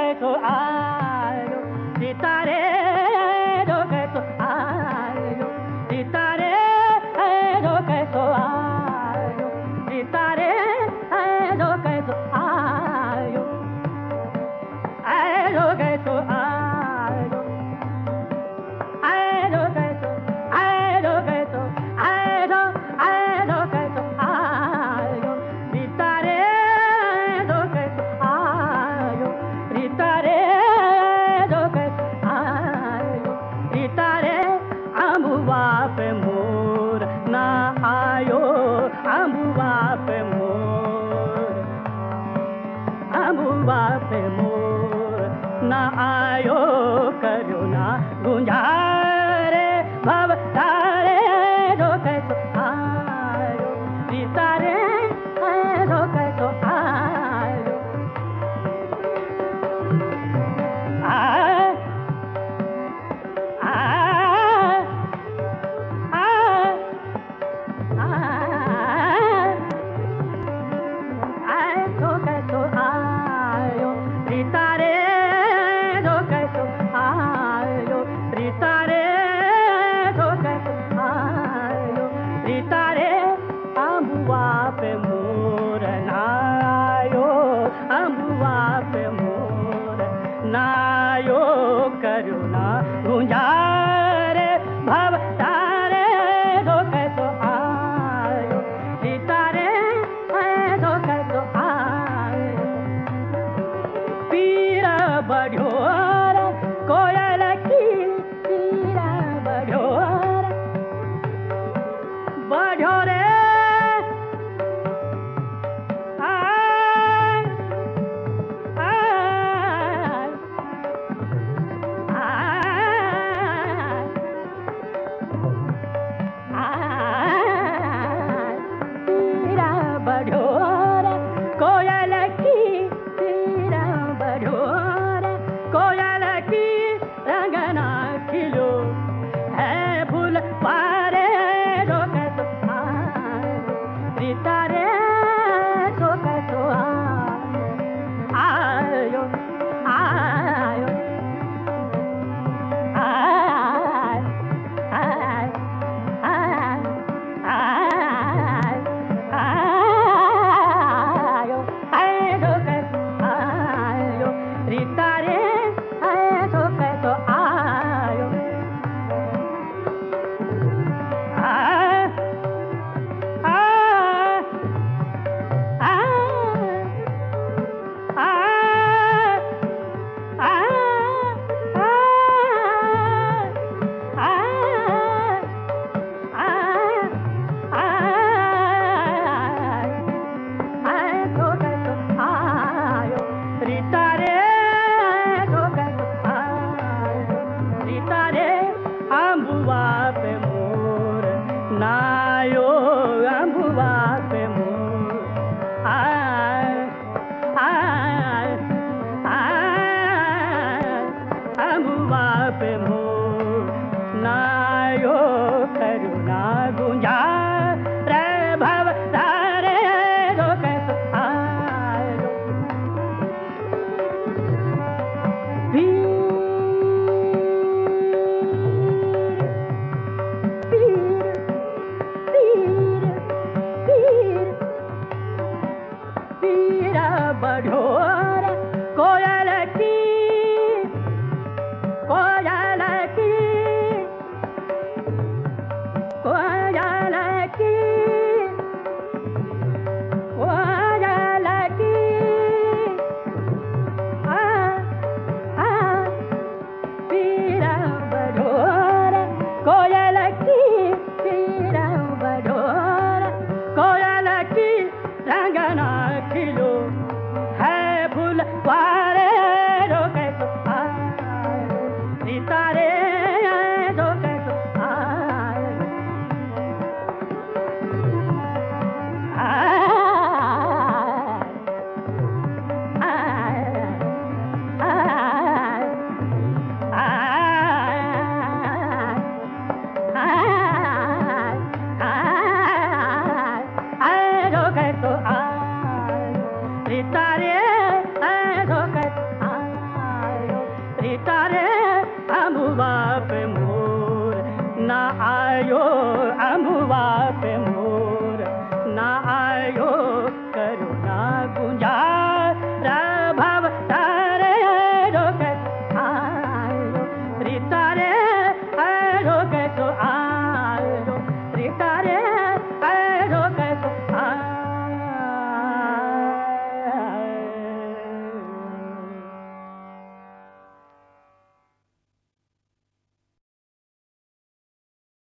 être à बातें पे मोर ना आयो करुणा